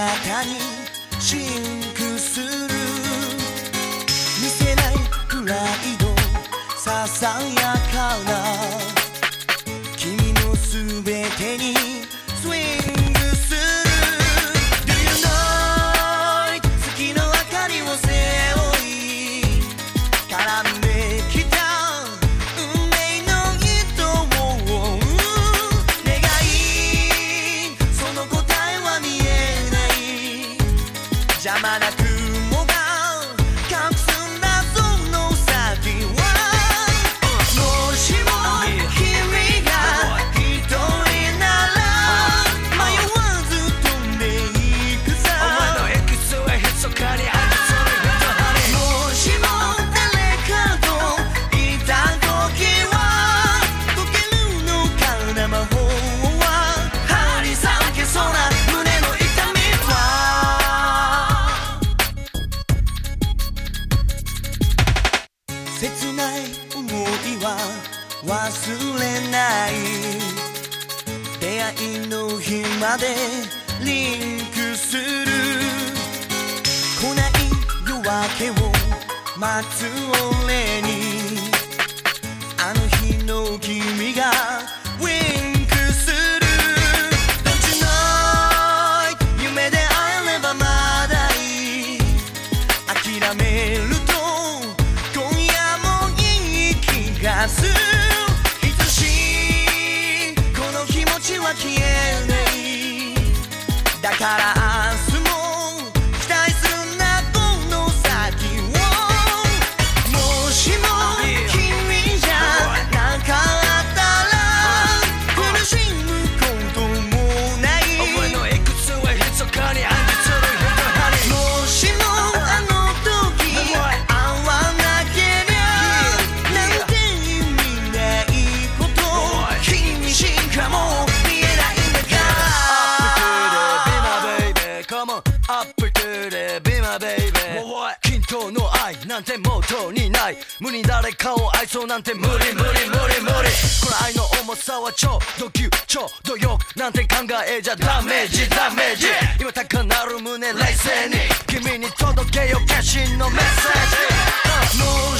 姿にシンクする見せないプライドささやかな君のすべてに邪魔な空忘れない出会いの日までリンクする来ない夜明けを待つ俺にあの日の君がウィンクする Don't you know 夢で会えればまだいい諦め消えない。だから Come on, up to the be my baby 均等の愛なんて元にない。無に誰かを愛そうなんて無理無理無理無理。この愛の重さはちょうど急ちょうどよくなんて考えじゃダメージダメージ。今高鳴る胸冷静に。君に届けよ決心のメッセージ。も